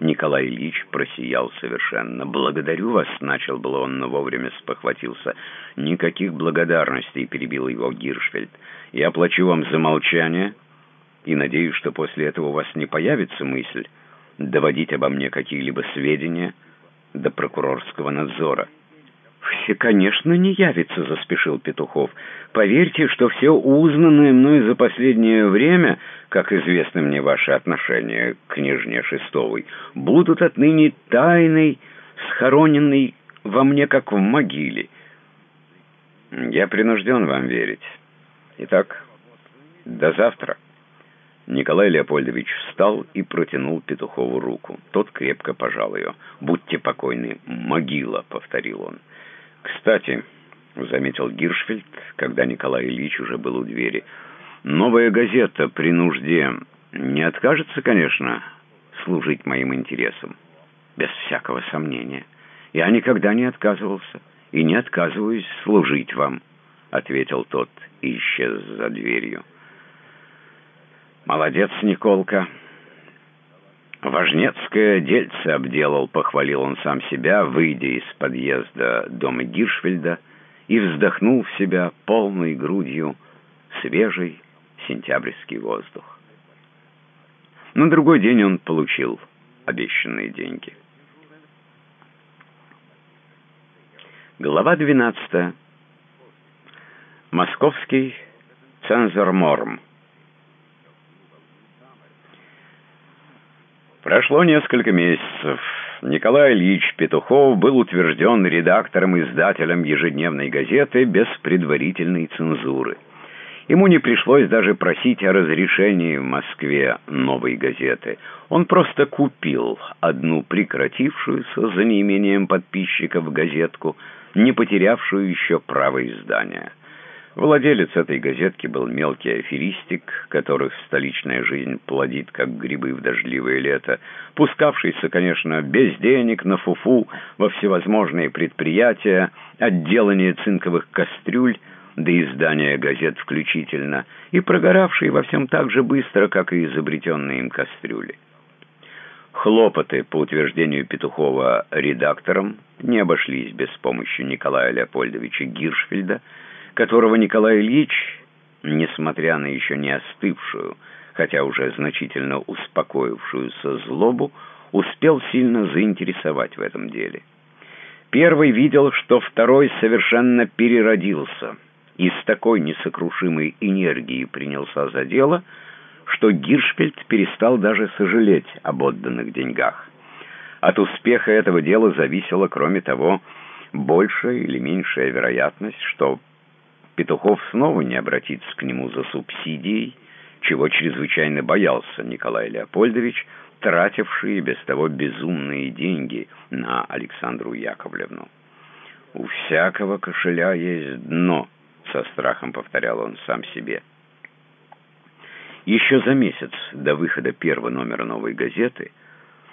Николай Ильич просиял совершенно. «Благодарю вас», — начал было он, но вовремя спохватился. «Никаких благодарностей», — перебил его Гиршфельд. «Я плачу вам за молчание и надеюсь, что после этого у вас не появится мысль доводить обо мне какие-либо сведения до прокурорского надзора». «Все, конечно, не явится», — заспешил Петухов. «Поверьте, что все узнанное мной за последнее время, как известны мне ваши отношения к княжне Шестовой, будут отныне тайной, схороненной во мне, как в могиле. Я принужден вам верить. Итак, до завтра». Николай Леопольдович встал и протянул Петухову руку. Тот крепко пожал ее. «Будьте покойны, могила», — повторил он. «Кстати», — заметил Гиршфельд, когда Николай Ильич уже был у двери, «новая газета при нужде не откажется, конечно, служить моим интересам. Без всякого сомнения. Я никогда не отказывался и не отказываюсь служить вам». ответил тот и исчез за дверью. «Молодец, Николка!» «Важнецкое дельце обделал», — похвалил он сам себя, выйдя из подъезда дома Гиршфельда, и вздохнул в себя полной грудью свежий сентябрьский воздух. На другой день он получил обещанные деньги. Глава 12. Московский цензор-морм. Прошло несколько месяцев. Николай Ильич Петухов был утвержден редактором-издателем ежедневной газеты без предварительной цензуры. Ему не пришлось даже просить о разрешении в Москве новой газеты. Он просто купил одну прекратившуюся за неимением подписчиков газетку, не потерявшую еще право издания. Владелец этой газетки был мелкий аферистик, которых столичная жизнь плодит, как грибы в дождливое лето, пускавшийся, конечно, без денег на фуфу во всевозможные предприятия, отделание цинковых кастрюль, до издания газет включительно, и прогоравший во всем так же быстро, как и изобретенные им кастрюли. Хлопоты, по утверждению Петухова редактором, не обошлись без помощи Николая Леопольдовича Гиршфельда, которого Николай Ильич, несмотря на еще не остывшую, хотя уже значительно успокоившуюся злобу, успел сильно заинтересовать в этом деле. Первый видел, что второй совершенно переродился и с такой несокрушимой энергией принялся за дело, что Гиршфельд перестал даже сожалеть об отданных деньгах. От успеха этого дела зависела, кроме того, большая или меньшая вероятность, что Петухов снова не обратится к нему за субсидией, чего чрезвычайно боялся Николай Леопольдович, тративший без того безумные деньги на Александру Яковлевну. «У всякого кошеля есть дно», — со страхом повторял он сам себе. Еще за месяц до выхода первого номера «Новой газеты»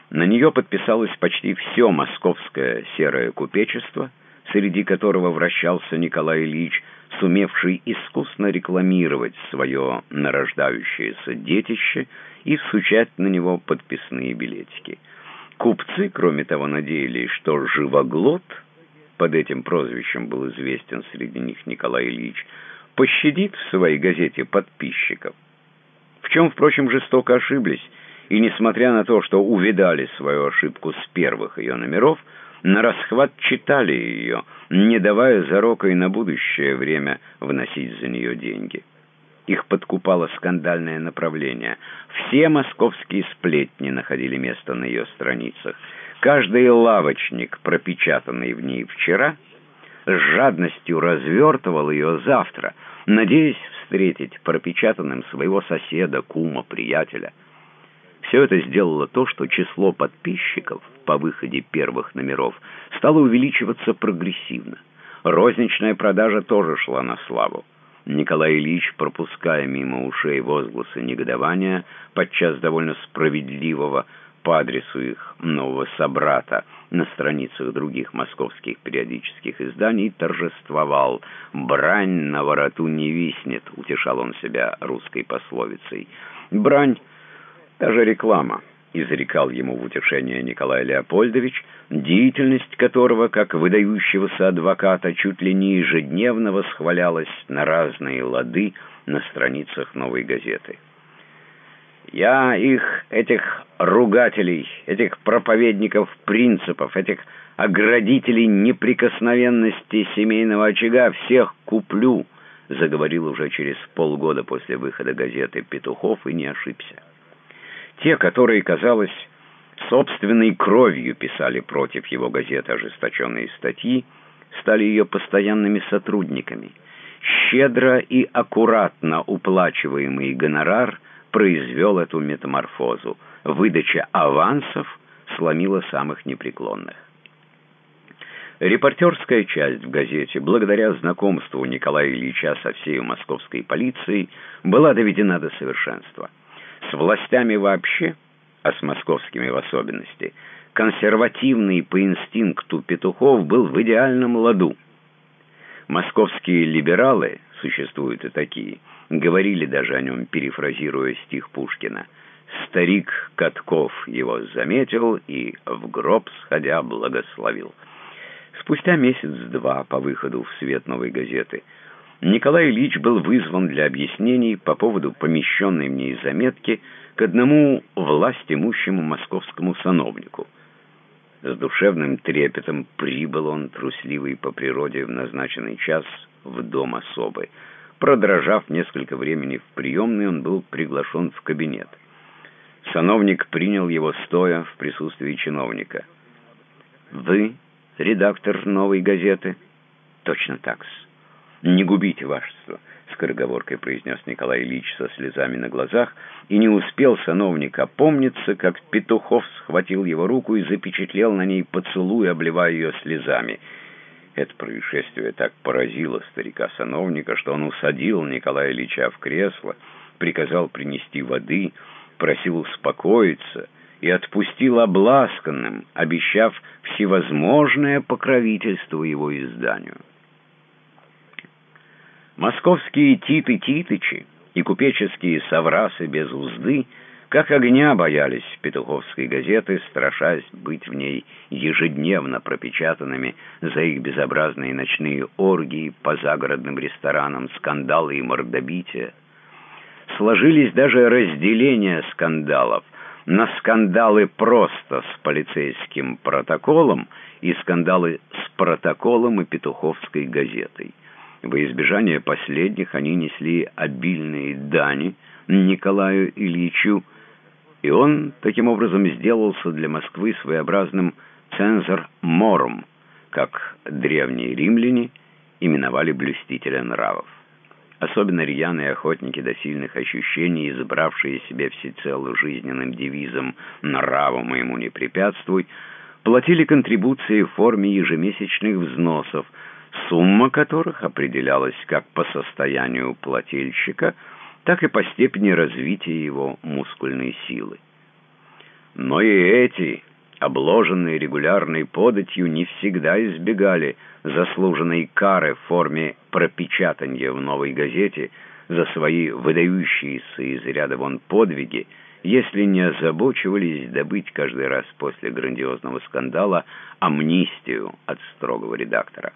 на нее подписалось почти все московское серое купечество, среди которого вращался Николай Ильич, сумевший искусно рекламировать свое нарождающееся детище и всучать на него подписные билетики. Купцы, кроме того, надеялись, что «живоглот» под этим прозвищем был известен среди них Николай Ильич, пощадит в своей газете подписчиков. В чем, впрочем, жестоко ошиблись, и несмотря на то, что увидали свою ошибку с первых ее номеров, на расхват читали ее, не давая зарока и на будущее время вносить за нее деньги. Их подкупало скандальное направление. Все московские сплетни находили место на ее страницах. Каждый лавочник, пропечатанный в ней вчера, с жадностью развертывал ее завтра, надеясь встретить пропечатанным своего соседа, кума, приятеля. Все это сделало то, что число подписчиков по выходе первых номеров стало увеличиваться прогрессивно. Розничная продажа тоже шла на славу. Николай Ильич, пропуская мимо ушей возгласы негодования, подчас довольно справедливого, по адресу их нового собрата на страницах других московских периодических изданий торжествовал «Брань на вороту не виснет», — утешал он себя русской пословицей. Брань даже реклама, изрекал ему в утешение Николай Леопольдович, деятельность которого, как выдающегося адвоката, чуть ли не ежедневно восхвалялась на разные лады на страницах «Новой газеты». Я их, этих ругателей, этих проповедников принципов, этих оградителей неприкосновенности семейного очага всех куплю, заговорил уже через полгода после выхода газеты «Петухов» и не ошибся. Те, которые, казалось, собственной кровью писали против его газеты ожесточенные статьи, стали ее постоянными сотрудниками. Щедро и аккуратно уплачиваемый гонорар произвел эту метаморфозу. Выдача авансов сломила самых непреклонных. Репортерская часть в газете, благодаря знакомству Николая Ильича со всей московской полицией, была доведена до совершенства с властями вообще, а с московскими в особенности, консервативный по инстинкту Петухов был в идеальном ладу. Московские либералы, существуют и такие, говорили даже о нем, перефразируя стих Пушкина, «Старик Катков его заметил и в гроб сходя благословил». Спустя месяц-два по выходу в свет новой газеты Николай Ильич был вызван для объяснений по поводу помещенной в ней заметки к одному власть имущему московскому сановнику. С душевным трепетом прибыл он, трусливый по природе, в назначенный час в дом особы. Продрожав несколько времени в приемной, он был приглашен в кабинет. Сановник принял его стоя в присутствии чиновника. «Вы редактор «Новой газеты»?» «Точно так-с. Не губите вашество», — скороговоркой произнес Николай Ильич со слезами на глазах, и не успел сановник опомниться, как Петухов схватил его руку и запечатлел на ней поцелуй, обливая ее слезами. Это происшествие так поразило старика-сановника, что он усадил Николая Ильича в кресло, приказал принести воды, просил успокоиться — и отпустил обласканным, обещав всевозможное покровительство его изданию. Московские Титы-Титычи и купеческие соврасы без узды как огня боялись петуховской газеты, страшась быть в ней ежедневно пропечатанными за их безобразные ночные оргии по загородным ресторанам, скандалы и мордобития. Сложились даже разделения скандалов – на скандалы просто с полицейским протоколом и скандалы с протоколом и петуховской газетой. Во избежание последних они несли обильные дани Николаю Ильичу, и он таким образом сделался для Москвы своеобразным цензор-мором, как древние римляне именовали блюстителя нравов. Особенно рьяные охотники до сильных ощущений, избравшие себе всецело жизненным девизом «нравом ему не препятствуй», платили контрибуции в форме ежемесячных взносов, сумма которых определялась как по состоянию плательщика, так и по степени развития его мускульной силы. Но и эти обложенные регулярной податью, не всегда избегали заслуженной кары в форме пропечатания в новой газете за свои выдающиеся из ряда вон подвиги, если не озабочивались добыть каждый раз после грандиозного скандала амнистию от строгого редактора.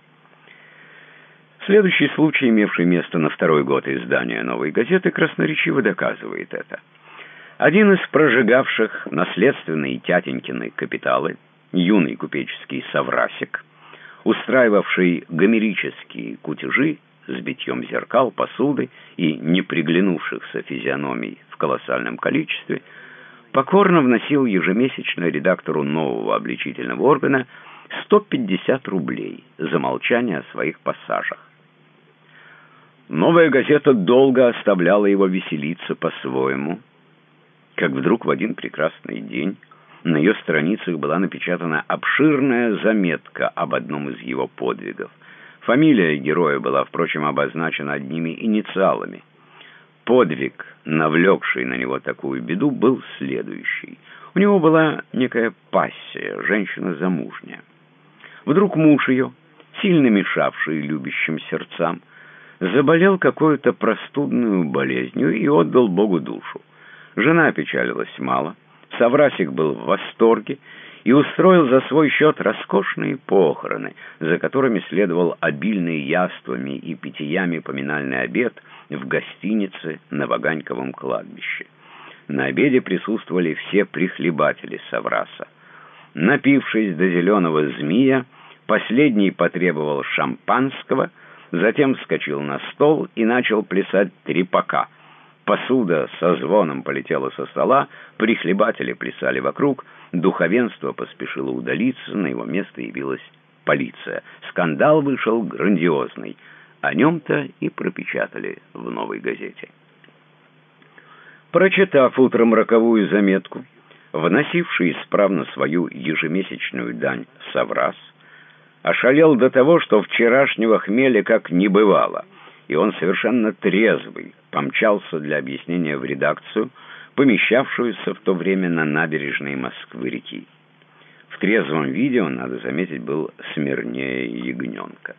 Следующий случай, имевший место на второй год издания «Новой газеты», красноречиво доказывает это. Один из прожигавших наследственные тятенькины капиталы, юный купеческий соврасик, устраивавший гомерические кутежи с битьем зеркал, посуды и не приглянувшихся физиономий в колоссальном количестве, покорно вносил ежемесячно редактору нового обличительного органа 150 рублей за молчание о своих пассажах. Новая газета долго оставляла его веселиться по-своему, как вдруг в один прекрасный день на ее страницах была напечатана обширная заметка об одном из его подвигов. Фамилия героя была, впрочем, обозначена одними инициалами. Подвиг, навлекший на него такую беду, был следующий. У него была некая пассия, женщина замужняя. Вдруг муж ее, сильно мешавший любящим сердцам, заболел какой-то простудную болезнью и отдал Богу душу. Жена печалилась мало, Саврасик был в восторге и устроил за свой счет роскошные похороны, за которыми следовал обильный яствами и питьями поминальный обед в гостинице на Ваганьковом кладбище. На обеде присутствовали все прихлебатели Савраса. Напившись до зеленого змея, последний потребовал шампанского, затем вскочил на стол и начал плясать трепака — Посуда со звоном полетела со стола, прихлебатели плясали вокруг, духовенство поспешило удалиться, на его место явилась полиция. Скандал вышел грандиозный. О нем-то и пропечатали в новой газете. Прочитав утром роковую заметку, вносивший исправно свою ежемесячную дань Саврас, ошалел до того, что вчерашнего хмеля как не бывало — и он совершенно трезвый помчался для объяснения в редакцию, помещавшуюся в то время на набережной Москвы-реки. В трезвом виде он, надо заметить, был смирнее ягненка.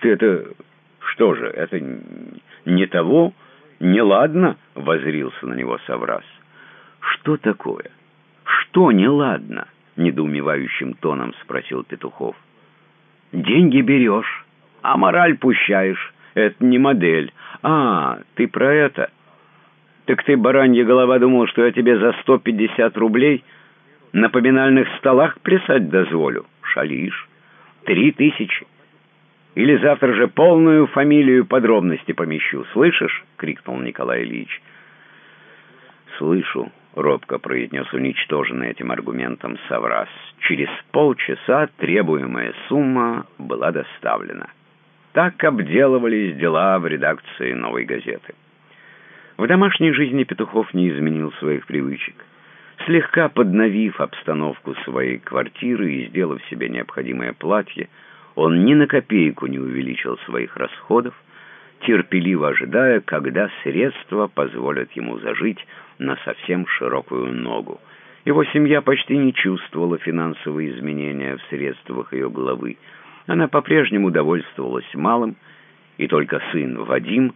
ты это... Что же, это не того? Неладно?» — возрился на него Саврас. «Что такое? Что неладно?» — недоумевающим тоном спросил Петухов. «Деньги берешь, а мораль пущаешь. Это не модель. А, ты про это? Так ты, баранья голова, думал, что я тебе за сто пятьдесят рублей на поминальных столах плясать дозволю? Шалишь. Три тысячи. Или завтра же полную фамилию подробности помещу. Слышишь?» — крикнул Николай Ильич. «Слышу», — робко произнес уничтоженный этим аргументом Саврас. Через полчаса требуемая сумма была доставлена. Так обделывались дела в редакции «Новой газеты». В домашней жизни Петухов не изменил своих привычек. Слегка подновив обстановку своей квартиры и сделав себе необходимое платье, он ни на копейку не увеличил своих расходов, терпеливо ожидая, когда средства позволят ему зажить на совсем широкую ногу. Его семья почти не чувствовала финансовые изменения в средствах ее главы. Она по-прежнему довольствовалась малым, и только сын Вадим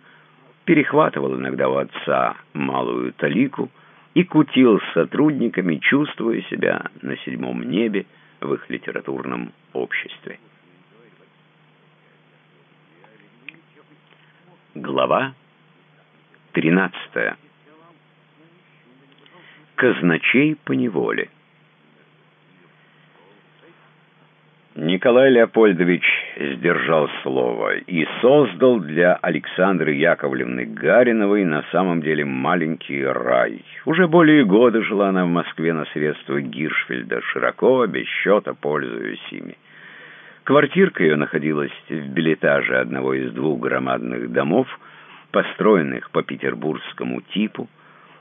перехватывал иногда у отца малую талику и кутил с сотрудниками, чувствуя себя на седьмом небе в их литературном обществе. Глава 13. Казначей по неволе. Николай Леопольдович сдержал слово и создал для Александры Яковлевны Гариновой на самом деле маленький рай. Уже более года жила она в Москве на средства Гиршфельда, широко, без счета пользуясь ими. Квартирка ее находилась в билетаже одного из двух громадных домов, построенных по петербургскому типу,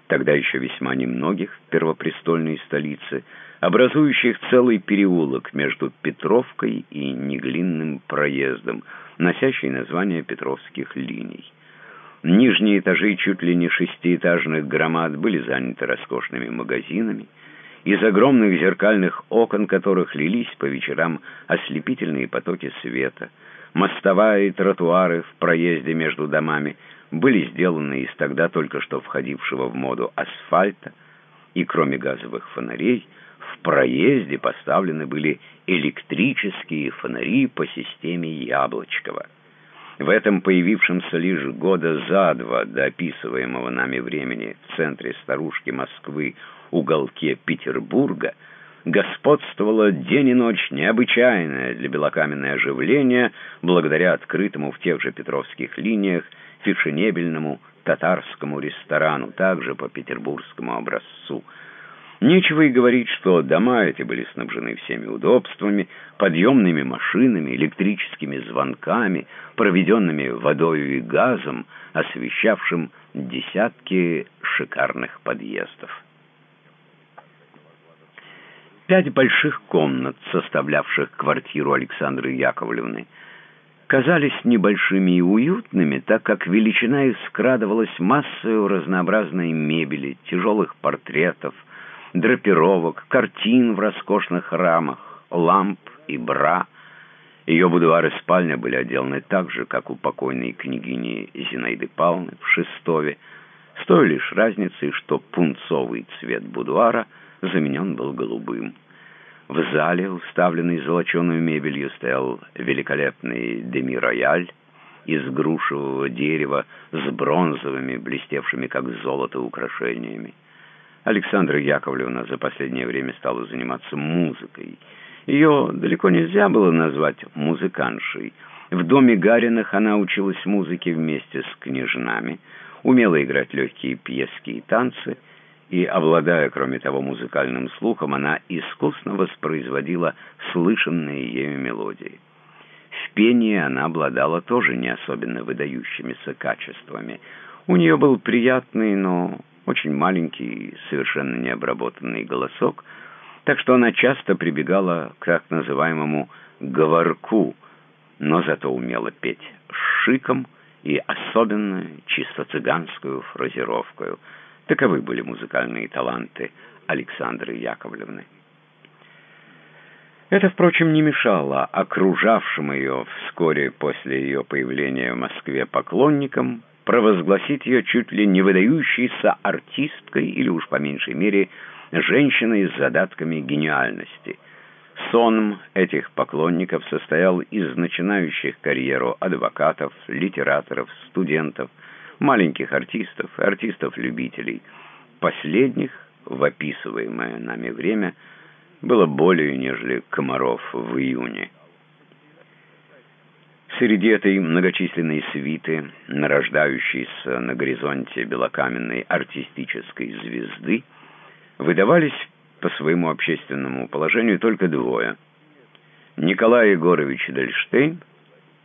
тогда еще весьма немногих в первопрестольной столице, образующих целый переулок между Петровкой и Неглинным проездом, носящий название Петровских линий. Нижние этажи чуть ли не шестиэтажных громад были заняты роскошными магазинами, из огромных зеркальных окон которых лились по вечерам ослепительные потоки света. Мостовая и тротуары в проезде между домами были сделаны из тогда только что входившего в моду асфальта, и кроме газовых фонарей в проезде поставлены были электрические фонари по системе Яблочкова. В этом появившемся лишь года за два до описываемого нами времени в центре старушки Москвы уголке Петербурга господствовало день и ночь необычайное для белокаменное оживление благодаря открытому в тех же петровских линиях фешенебельному татарскому ресторану, также по петербургскому образцу. Нечего и говорить, что дома эти были снабжены всеми удобствами, подъемными машинами, электрическими звонками, проведенными водой и газом, освещавшим десятки шикарных подъездов. Пять больших комнат, составлявших квартиру Александры Яковлевны, казались небольшими и уютными, так как величина их скрадывалась массою разнообразной мебели, тяжелых портретов, драпировок, картин в роскошных рамах, ламп и бра. Ее будуар и спальня были отделаны так же, как у покойной княгини Зинаиды Павловны в Шестове, с той лишь разницей, что пунцовый цвет будуара — заменен был голубым. В зале, уставленный золоченой мебелью, стоял великолепный деми-рояль из грушевого дерева с бронзовыми, блестевшими как золото, украшениями. Александра Яковлевна за последнее время стала заниматься музыкой. Ее далеко нельзя было назвать музыканшей. В доме Гариных она училась музыке вместе с княжнами, умела играть легкие пьески и танцы — и, обладая, кроме того, музыкальным слухом, она искусно воспроизводила слышанные ею мелодии. В пении она обладала тоже не особенно выдающимися качествами. У нее был приятный, но очень маленький, совершенно необработанный голосок, так что она часто прибегала к так называемому «говорку», но зато умела петь шиком и особенно чисто цыганскую фразировкою – Таковы были музыкальные таланты Александры Яковлевны. Это, впрочем, не мешало окружавшим ее вскоре после ее появления в Москве поклонникам провозгласить ее чуть ли не выдающейся артисткой или уж по меньшей мере женщиной с задатками гениальности. Сон этих поклонников состоял из начинающих карьеру адвокатов, литераторов, студентов, маленьких артистов артистов-любителей. Последних, в описываемое нами время, было более, нежели комаров в июне. Среди этой многочисленной свиты, нарождающейся на горизонте белокаменной артистической звезды, выдавались по своему общественному положению только двое. Николай Егорович Дельштейн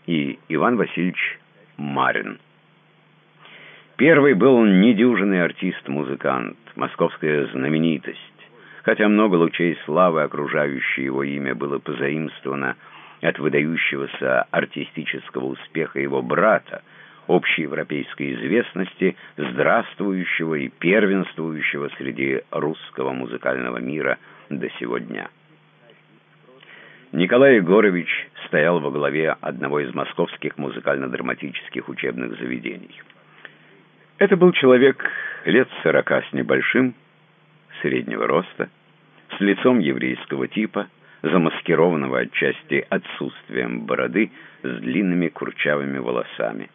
и Иван Васильевич Марин. Первый был недюжинный артист-музыкант, московская знаменитость. Хотя много лучей славы, окружающее его имя, было позаимствовано от выдающегося артистического успеха его брата, общеевропейской известности, здравствующего и первенствующего среди русского музыкального мира до сего дня. Николай Егорович стоял во главе одного из московских музыкально-драматических учебных заведений. Это был человек лет сорока с небольшим, среднего роста, с лицом еврейского типа, замаскированного отчасти отсутствием бороды с длинными курчавыми волосами.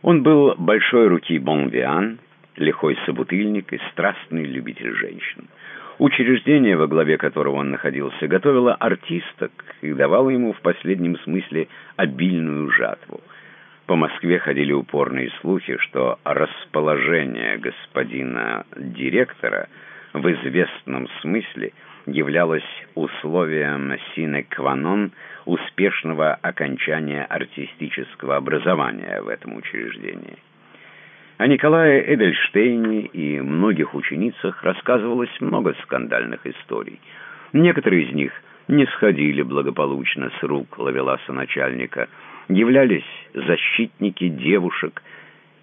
Он был большой руки бонвиан, лихой собутыльник и страстный любитель женщин. Учреждение, во главе которого он находился, готовило артисток и давало ему в последнем смысле обильную жатву. По Москве ходили упорные слухи, что расположение господина директора в известном смысле – являлось условием non успешного окончания артистического образования в этом учреждении. О Николае Эдельштейне и многих ученицах рассказывалось много скандальных историй. Некоторые из них не сходили благополучно с рук ловеласа начальника, являлись защитники девушек,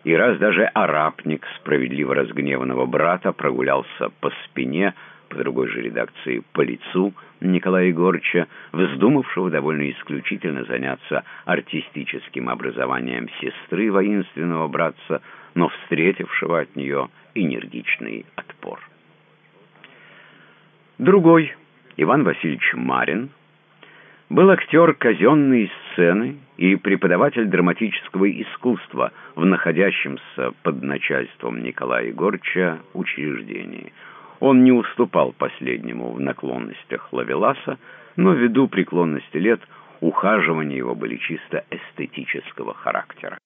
и раз даже арабник справедливо разгневанного брата прогулялся по спине, по другой же редакции по лицу Николая Егорыча, вздумавшего довольно исключительно заняться артистическим образованием сестры воинственного братца, но встретившего от нее энергичный отпор. Другой, Иван Васильевич Марин, был актер казенной сцены и преподаватель драматического искусства в находящемся под начальством Николая Егорыча учреждении – он не уступал последнему в наклонностях Лавеласа, но ввиду преклонности лет ухаживания его были чисто эстетического характера.